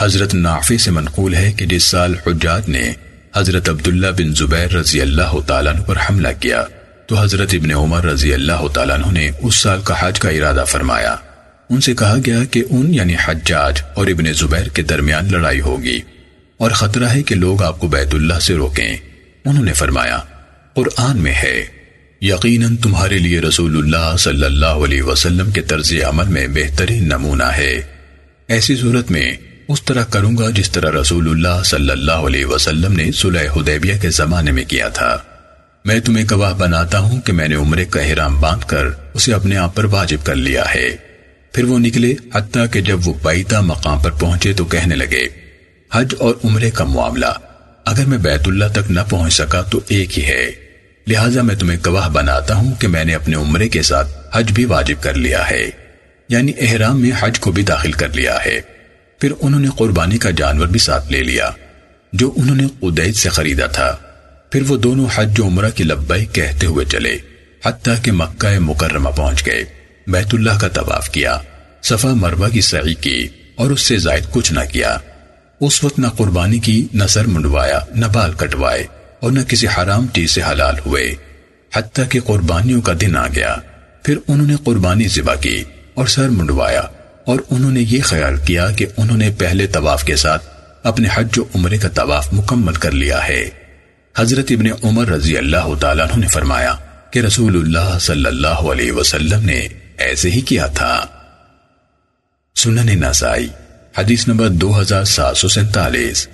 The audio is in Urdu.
حضرت نافع سے منقول ہے کہ جس سال حجاج نے حضرت عبداللہ بن زبیر رضی اللہ تعالیٰ عنہ پر حملہ کیا، تو حضرت ابن عمر رضی اللہ تعالیٰ عنہ نے اس سال کا حج کا ارادہ فرمایا۔ ان سے کہا گیا کہ ان یعنی حجاج اور ابن زبیر کے درمیان لڑائی ہوگی اور خطرہ ہے کہ لوگ آپ کو بیت اللہ سے روکیں۔ انہوں نے فرمایا، قرآن میں ہے، یقیناً تمہارے لیے رسول اللہ صلی اللہ علیہ وسلم کے طرز عمل میں بہترین نمونہ ہے۔ ایسی صورت میں اس طرح کروں گا جس طرح رسول اللہ صلی اللہ علیہ وسلم نے صلح حدیبیہ کے زمانے میں کیا تھا۔ میں تمہیں گواہ بناتا ہوں کہ میں نے عمرے کا احرام باندھ کر اسے اپنے آپ پر واجب کر لیا ہے۔ پھر وہ نکلے، حتیٰ کہ جب وہ بیتا مقام پر پہنچے تو کہنے لگے، حج اور عمرے کا معاملہ، اگر میں بیت اللہ تک نہ پہنچ سکا تو ایک ہی ہے۔ لہٰذا میں تمہیں گواہ بناتا ہوں کہ میں نے اپنے عمرے کے ساتھ حج بھی واجب کر لیا ہے۔ یعنی احرام میں حج کو بھی داخل کر لیا ہے۔ پھر انہوں نے قربانی کا جانور بھی ساتھ لے لیا، جو انہوں نے قدید سے خریدا تھا۔ پھر وہ دونوں حج و عمرہ کی لبائی کہتے ہوئے چلے، حتیٰ کہ مکہ مکرمہ پہنچ گئے۔ بیت اللہ کا طواف کیا، صفا مروہ کی سعی کی اور اس سے زائد کچھ نہ کیا۔ اس وقت نہ قربانی کی، نہ سر منڈوایا، نہ بال کٹوائے اور نہ کسی حرام چیز سے حلال ہوئے۔ حتیٰ کہ قربانیوں کا دن آ گیا۔ پھر انہوں نے قربانی ذبح کی اور سر منڈوایا۔ اور انہوں نے یہ خیال کیا کہ انہوں نے پہلے طواف کے ساتھ اپنے حج و عمرے کا طواف مکمل کر لیا ہے۔ حضرت ابن عمر رضی اللہ تعالیٰ عنہ نے فرمایا کہ رسول اللہ صلی اللہ علیہ وسلم نے ایسے ہی کیا تھا۔ سنن نسائی، حدیث نمبر دو ہزار سات سو سینتالیس۔